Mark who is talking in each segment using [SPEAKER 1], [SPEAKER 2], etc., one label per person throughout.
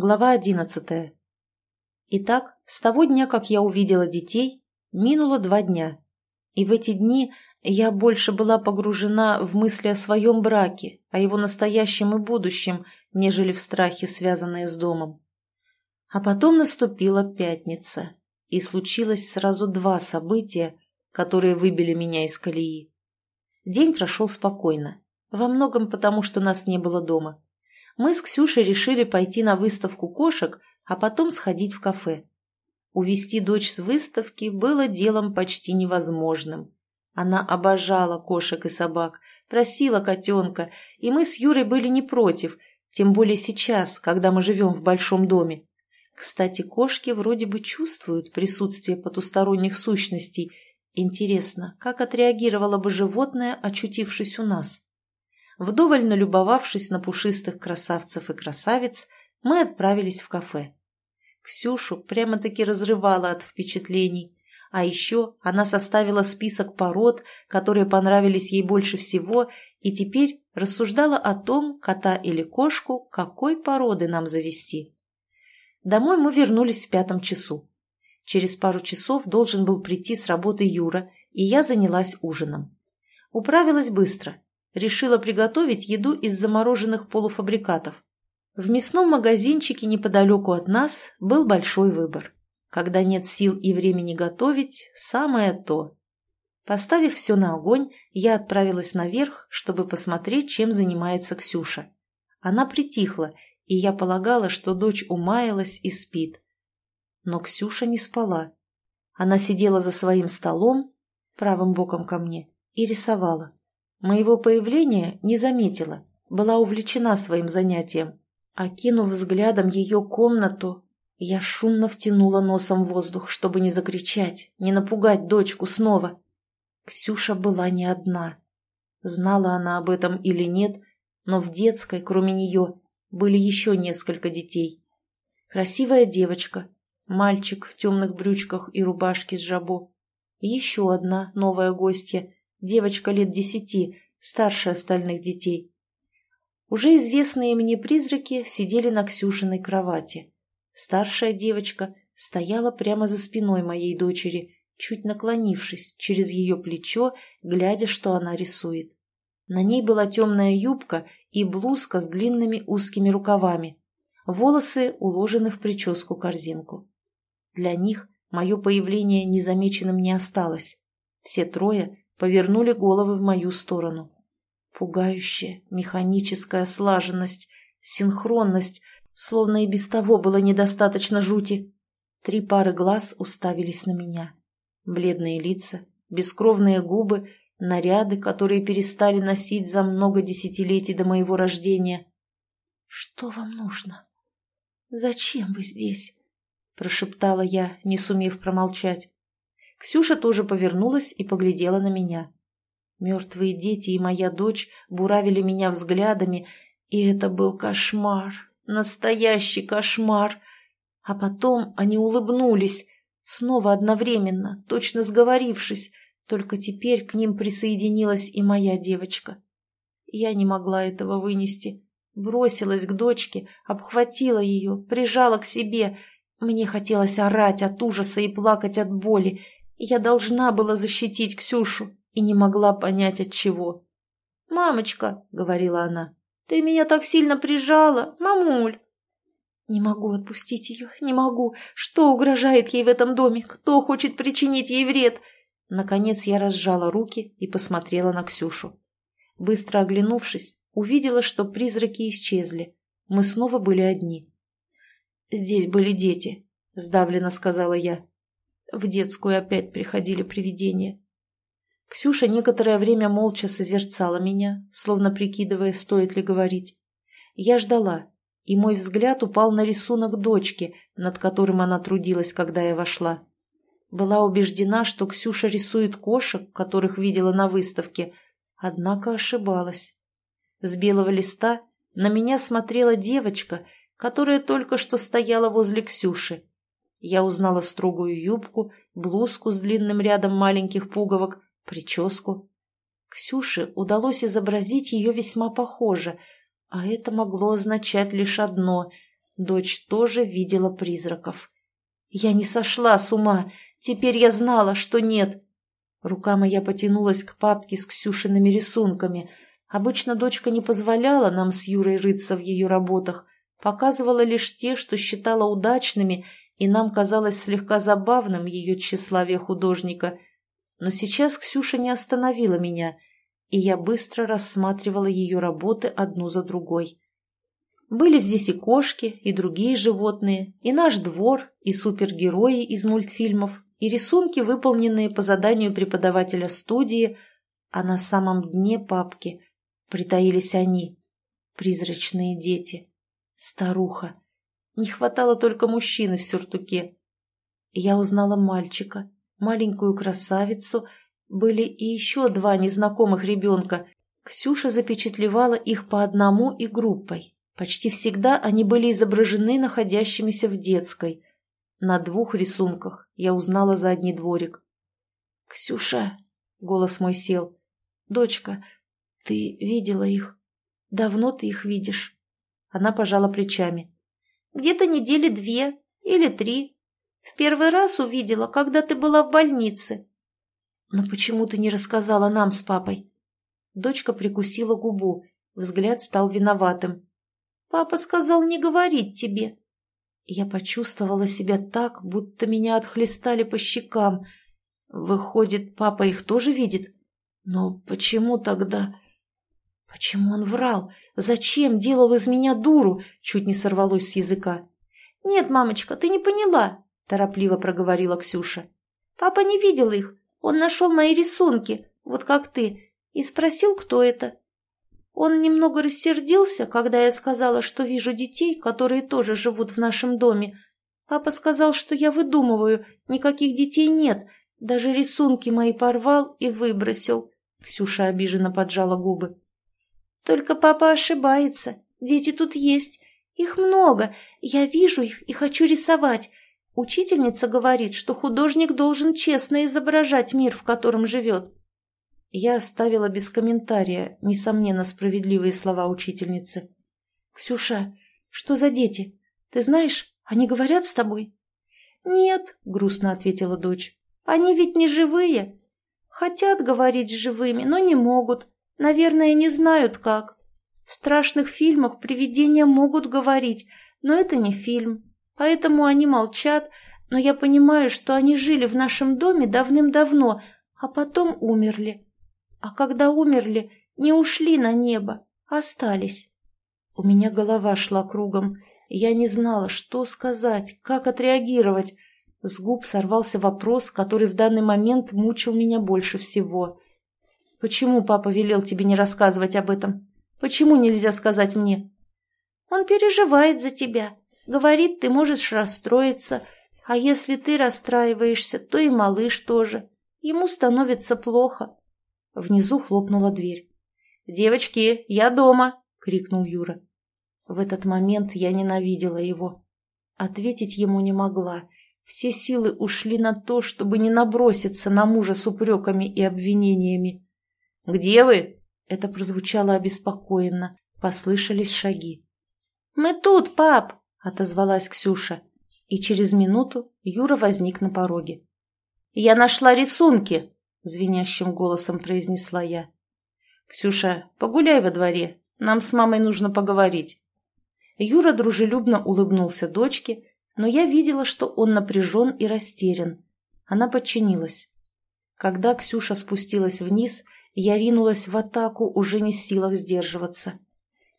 [SPEAKER 1] Глава одиннадцатая. Итак, с того дня, как я увидела детей, минуло два дня. И в эти дни я больше была погружена в мысли о своем браке, о его настоящем и будущем, нежели в страхе, связанные с домом. А потом наступила пятница, и случилось сразу два события, которые выбили меня из колеи. День прошел спокойно, во многом потому, что нас не было дома мы с Ксюшей решили пойти на выставку кошек, а потом сходить в кафе. Увести дочь с выставки было делом почти невозможным. Она обожала кошек и собак, просила котенка, и мы с Юрой были не против, тем более сейчас, когда мы живем в большом доме. Кстати, кошки вроде бы чувствуют присутствие потусторонних сущностей. Интересно, как отреагировало бы животное, очутившись у нас? Вдоволь налюбовавшись на пушистых красавцев и красавиц, мы отправились в кафе. Ксюшу прямо-таки разрывала от впечатлений. А еще она составила список пород, которые понравились ей больше всего, и теперь рассуждала о том, кота или кошку, какой породы нам завести. Домой мы вернулись в пятом часу. Через пару часов должен был прийти с работы Юра, и я занялась ужином. Управилась быстро – решила приготовить еду из замороженных полуфабрикатов. В мясном магазинчике неподалеку от нас был большой выбор. Когда нет сил и времени готовить, самое то. Поставив все на огонь, я отправилась наверх, чтобы посмотреть, чем занимается Ксюша. Она притихла, и я полагала, что дочь умаялась и спит. Но Ксюша не спала. Она сидела за своим столом, правым боком ко мне, и рисовала. Моего появления не заметила, была увлечена своим занятием. Окинув взглядом ее комнату, я шумно втянула носом воздух, чтобы не закричать, не напугать дочку снова. Ксюша была не одна. Знала она об этом или нет, но в детской, кроме нее, были еще несколько детей. Красивая девочка, мальчик в темных брючках и рубашке с жабо, еще одна новая гостья, девочка лет десяти, старше остальных детей. Уже известные мне призраки сидели на Ксюшиной кровати. Старшая девочка стояла прямо за спиной моей дочери, чуть наклонившись через ее плечо, глядя, что она рисует. На ней была темная юбка и блузка с длинными узкими рукавами. Волосы уложены в прическу-корзинку. Для них мое появление незамеченным не осталось. Все трое повернули головы в мою сторону. Пугающая, механическая слаженность, синхронность, словно и без того было недостаточно жути. Три пары глаз уставились на меня. Бледные лица, бескровные губы, наряды, которые перестали носить за много десятилетий до моего рождения. «Что вам нужно? Зачем вы здесь?» – прошептала я, не сумев промолчать. Ксюша тоже повернулась и поглядела на меня. Мертвые дети и моя дочь буравили меня взглядами, и это был кошмар, настоящий кошмар. А потом они улыбнулись, снова одновременно, точно сговорившись, только теперь к ним присоединилась и моя девочка. Я не могла этого вынести. Бросилась к дочке, обхватила ее, прижала к себе. Мне хотелось орать от ужаса и плакать от боли, я должна была защитить Ксюшу и не могла понять от чего. «Мамочка», — говорила она, — «ты меня так сильно прижала, мамуль». «Не могу отпустить ее, не могу. Что угрожает ей в этом доме? Кто хочет причинить ей вред?» Наконец я разжала руки и посмотрела на Ксюшу. Быстро оглянувшись, увидела, что призраки исчезли. Мы снова были одни. «Здесь были дети», — сдавленно сказала я. В детскую опять приходили привидения. Ксюша некоторое время молча созерцала меня, словно прикидывая, стоит ли говорить. Я ждала, и мой взгляд упал на рисунок дочки, над которым она трудилась, когда я вошла. Была убеждена, что Ксюша рисует кошек, которых видела на выставке, однако ошибалась. С белого листа на меня смотрела девочка, которая только что стояла возле Ксюши. Я узнала строгую юбку, блузку с длинным рядом маленьких пуговок, прическу. Ксюше удалось изобразить ее весьма похоже, а это могло означать лишь одно — Дочь тоже видела призраков. Я не сошла с ума. Теперь я знала, что нет. Рука моя потянулась к папке с Ксюшиными рисунками. Обычно дочка не позволяла нам с Юрой рыться в ее работах, показывала лишь те, что считала удачными, и нам казалось слегка забавным ее тщеславие художника. Но сейчас Ксюша не остановила меня, и я быстро рассматривала ее работы одну за другой. Были здесь и кошки, и другие животные, и наш двор, и супергерои из мультфильмов, и рисунки, выполненные по заданию преподавателя студии, а на самом дне папки притаились они, призрачные дети, старуха. Не хватало только мужчины в сюртуке. Я узнала мальчика, маленькую красавицу, были и еще два незнакомых ребенка. Ксюша запечатлевала их по одному и группой. Почти всегда они были изображены находящимися в детской. На двух рисунках я узнала задний дворик. «Ксюша!» — голос мой сел. «Дочка, ты видела их? Давно ты их видишь?» Она пожала плечами. «Где-то недели две или три. В первый раз увидела, когда ты была в больнице». «Но почему ты не рассказала нам с папой?» Дочка прикусила губу, взгляд стал виноватым. Папа сказал не говорить тебе. Я почувствовала себя так, будто меня отхлестали по щекам. Выходит, папа их тоже видит? Но почему тогда... Почему он врал? Зачем делал из меня дуру? Чуть не сорвалось с языка. Нет, мамочка, ты не поняла, торопливо проговорила Ксюша. Папа не видел их. Он нашел мои рисунки, вот как ты, и спросил, кто это. Он немного рассердился, когда я сказала, что вижу детей, которые тоже живут в нашем доме. Папа сказал, что я выдумываю, никаких детей нет, даже рисунки мои порвал и выбросил. Ксюша обиженно поджала губы. Только папа ошибается, дети тут есть. Их много, я вижу их и хочу рисовать. Учительница говорит, что художник должен честно изображать мир, в котором живет. Я оставила без комментария, несомненно, справедливые слова учительницы. «Ксюша, что за дети? Ты знаешь, они говорят с тобой?» «Нет», — грустно ответила дочь. «Они ведь не живые. Хотят говорить с живыми, но не могут. Наверное, не знают как. В страшных фильмах привидения могут говорить, но это не фильм. Поэтому они молчат, но я понимаю, что они жили в нашем доме давным-давно, а потом умерли. А когда умерли, не ушли на небо, остались. У меня голова шла кругом. Я не знала, что сказать, как отреагировать. С губ сорвался вопрос, который в данный момент мучил меня больше всего. «Почему папа велел тебе не рассказывать об этом? Почему нельзя сказать мне?» «Он переживает за тебя. Говорит, ты можешь расстроиться. А если ты расстраиваешься, то и малыш тоже. Ему становится плохо. Внизу хлопнула дверь. «Девочки, я дома!» — крикнул Юра. В этот момент я ненавидела его. Ответить ему не могла. Все силы ушли на то, чтобы не наброситься на мужа с упреками и обвинениями. «Где вы?» — это прозвучало обеспокоенно. Послышались шаги. «Мы тут, пап!» — отозвалась Ксюша. И через минуту Юра возник на пороге. «Я нашла рисунки!» — звенящим голосом произнесла я. «Ксюша, погуляй во дворе. Нам с мамой нужно поговорить». Юра дружелюбно улыбнулся дочке, но я видела, что он напряжен и растерян. Она подчинилась. Когда Ксюша спустилась вниз, я ринулась в атаку, уже не в силах сдерживаться.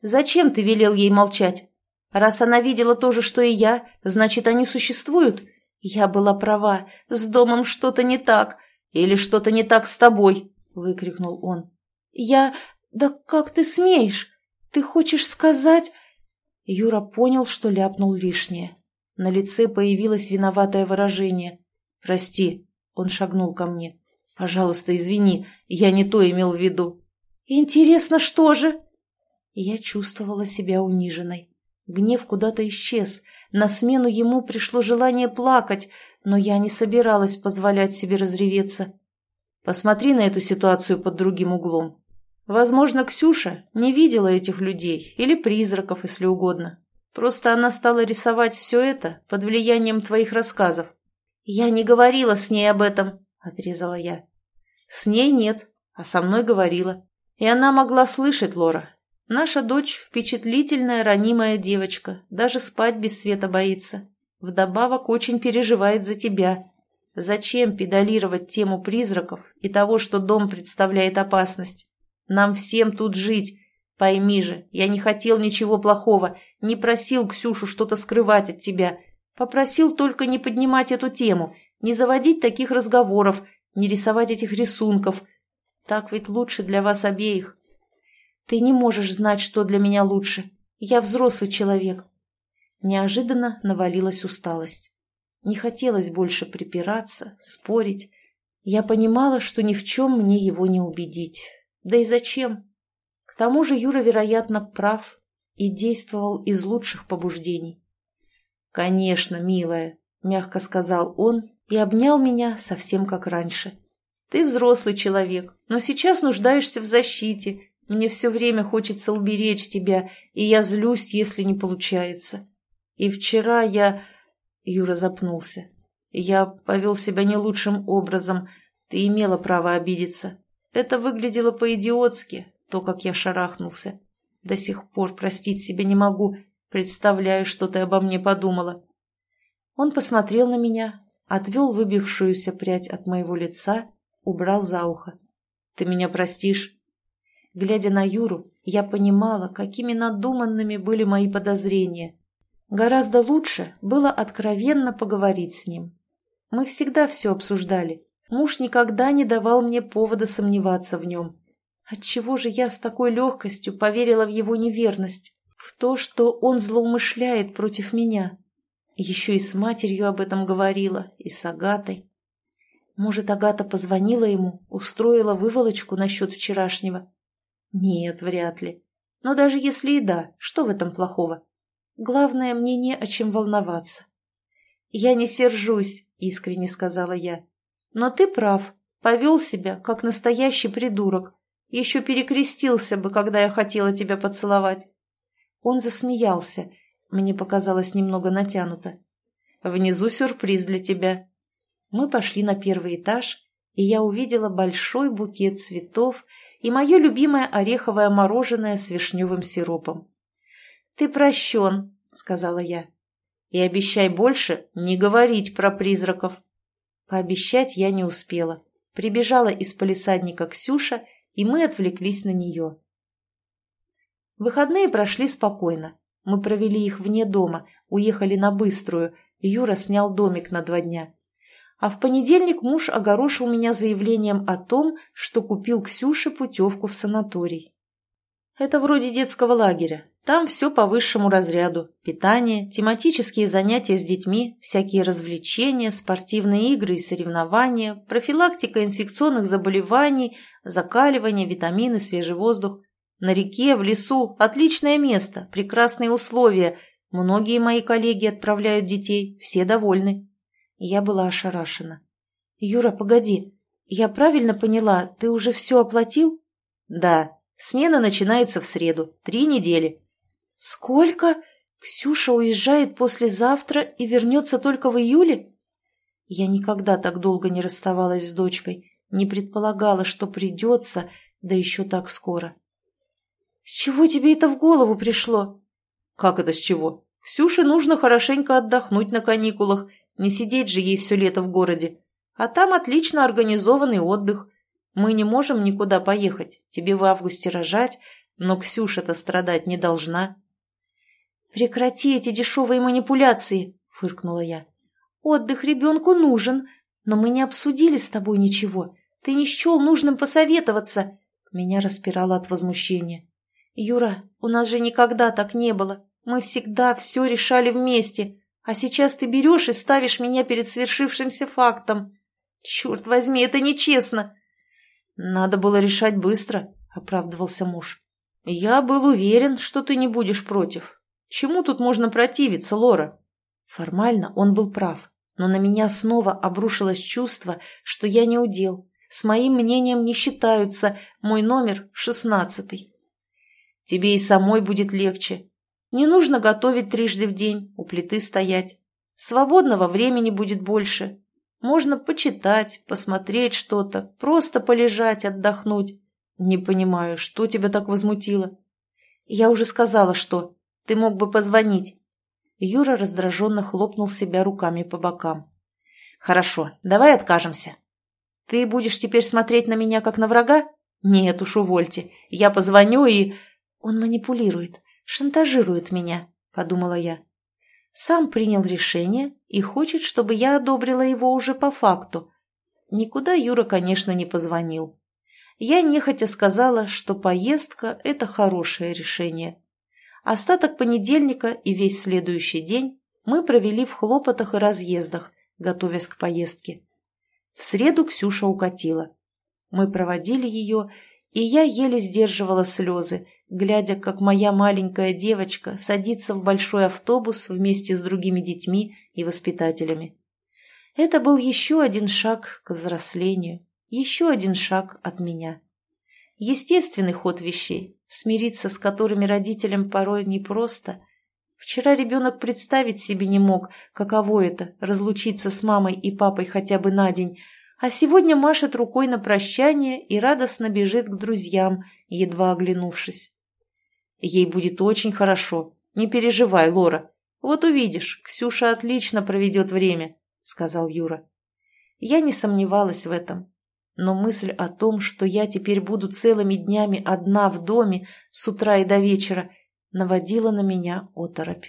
[SPEAKER 1] «Зачем ты велел ей молчать? Раз она видела то же, что и я, значит, они существуют? Я была права, с домом что-то не так. «Или что-то не так с тобой?» — выкрикнул он. «Я... Да как ты смеешь? Ты хочешь сказать...» Юра понял, что ляпнул лишнее. На лице появилось виноватое выражение. «Прости», — он шагнул ко мне. «Пожалуйста, извини, я не то имел в виду». «Интересно, что же?» Я чувствовала себя униженной. Гнев куда-то исчез. На смену ему пришло желание плакать, но я не собиралась позволять себе разреветься. Посмотри на эту ситуацию под другим углом. Возможно, Ксюша не видела этих людей или призраков, если угодно. Просто она стала рисовать все это под влиянием твоих рассказов. «Я не говорила с ней об этом», — отрезала я. «С ней нет, а со мной говорила. И она могла слышать, Лора. Наша дочь – впечатлительная, ранимая девочка, даже спать без света боится. Вдобавок очень переживает за тебя. Зачем педалировать тему призраков и того, что дом представляет опасность? Нам всем тут жить. Пойми же, я не хотел ничего плохого, не просил Ксюшу что-то скрывать от тебя. Попросил только не поднимать эту тему, не заводить таких разговоров, не рисовать этих рисунков. Так ведь лучше для вас обеих. Ты не можешь знать, что для меня лучше. Я взрослый человек. Неожиданно навалилась усталость. Не хотелось больше припираться, спорить. Я понимала, что ни в чем мне его не убедить. Да и зачем? К тому же Юра, вероятно, прав и действовал из лучших побуждений. «Конечно, милая», — мягко сказал он и обнял меня совсем как раньше. «Ты взрослый человек, но сейчас нуждаешься в защите. Мне все время хочется уберечь тебя, и я злюсь, если не получается. И вчера я...» Юра запнулся. «Я повел себя не лучшим образом. Ты имела право обидеться. Это выглядело по-идиотски, то, как я шарахнулся. До сих пор простить себя не могу. Представляю, что ты обо мне подумала». Он посмотрел на меня, отвел выбившуюся прядь от моего лица, убрал за ухо. «Ты меня простишь?» Глядя на Юру, я понимала, какими надуманными были мои подозрения. Гораздо лучше было откровенно поговорить с ним. Мы всегда все обсуждали. Муж никогда не давал мне повода сомневаться в нем. Отчего же я с такой легкостью поверила в его неверность, в то, что он злоумышляет против меня? Еще и с матерью об этом говорила, и с Агатой. Может, Агата позвонила ему, устроила выволочку насчет вчерашнего? Нет, вряд ли. Но даже если и да, что в этом плохого? Главное, мне не о чем волноваться. «Я не сержусь», — искренне сказала я. «Но ты прав, повел себя, как настоящий придурок. Еще перекрестился бы, когда я хотела тебя поцеловать». Он засмеялся. Мне показалось немного натянуто. «Внизу сюрприз для тебя». Мы пошли на первый этаж, и я увидела большой букет цветов и мое любимое ореховое мороженое с вишневым сиропом. «Ты прощен», — сказала я. «И обещай больше не говорить про призраков». Пообещать я не успела. Прибежала из полисадника Ксюша, и мы отвлеклись на нее. Выходные прошли спокойно. Мы провели их вне дома, уехали на Быструю, Юра снял домик на два дня. А в понедельник муж огорошил меня заявлением о том, что купил Ксюше путевку в санаторий. Это вроде детского лагеря, там все по высшему разряду. Питание, тематические занятия с детьми, всякие развлечения, спортивные игры и соревнования, профилактика инфекционных заболеваний, закаливание, витамины, свежий воздух. На реке, в лесу – отличное место, прекрасные условия. Многие мои коллеги отправляют детей, все довольны. Я была ошарашена. «Юра, погоди, я правильно поняла, ты уже все оплатил?» «Да, смена начинается в среду, три недели». «Сколько? Ксюша уезжает послезавтра и вернется только в июле?» Я никогда так долго не расставалась с дочкой, не предполагала, что придется, да еще так скоро. «С чего тебе это в голову пришло?» «Как это с чего? Ксюше нужно хорошенько отдохнуть на каникулах, не сидеть же ей все лето в городе. А там отлично организованный отдых. Мы не можем никуда поехать, тебе в августе рожать, но Ксюша-то страдать не должна». «Прекрати эти дешевые манипуляции!» — фыркнула я. «Отдых ребенку нужен, но мы не обсудили с тобой ничего. Ты не счел нужным посоветоваться!» Меня распирало от возмущения. «Юра, у нас же никогда так не было. Мы всегда все решали вместе. А сейчас ты берешь и ставишь меня перед свершившимся фактом. Черт возьми, это нечестно!» «Надо было решать быстро», — оправдывался муж. «Я был уверен, что ты не будешь против. Чему тут можно противиться, Лора? Формально он был прав, но на меня снова обрушилось чувство, что я не удел. С моим мнением не считаются, мой номер шестнадцатый. Тебе и самой будет легче. Не нужно готовить трижды в день, у плиты стоять. Свободного времени будет больше. Можно почитать, посмотреть что-то, просто полежать, отдохнуть. Не понимаю, что тебя так возмутило? Я уже сказала, что. Ты мог бы позвонить. Юра раздраженно хлопнул себя руками по бокам. Хорошо, давай откажемся. Ты будешь теперь смотреть на меня как на врага? Нет уж, увольте. Я позвоню и... Он манипулирует, шантажирует меня, подумала я. Сам принял решение и хочет, чтобы я одобрила его уже по факту. Никуда Юра, конечно, не позвонил. Я нехотя сказала, что поездка – это хорошее решение. Остаток понедельника и весь следующий день мы провели в хлопотах и разъездах, готовясь к поездке. В среду Ксюша укатила. Мы проводили ее, и я еле сдерживала слезы, глядя, как моя маленькая девочка садится в большой автобус вместе с другими детьми и воспитателями. Это был еще один шаг к взрослению, еще один шаг от меня. Естественный ход вещей, смириться с которыми родителям порой непросто. Вчера ребенок представить себе не мог, каково это – разлучиться с мамой и папой хотя бы на день, а сегодня машет рукой на прощание и радостно бежит к друзьям, едва оглянувшись. Ей будет очень хорошо. Не переживай, Лора. Вот увидишь, Ксюша отлично проведет время, — сказал Юра. Я не сомневалась в этом. Но мысль о том, что я теперь буду целыми днями одна в доме с утра и до вечера, наводила на меня оторопь.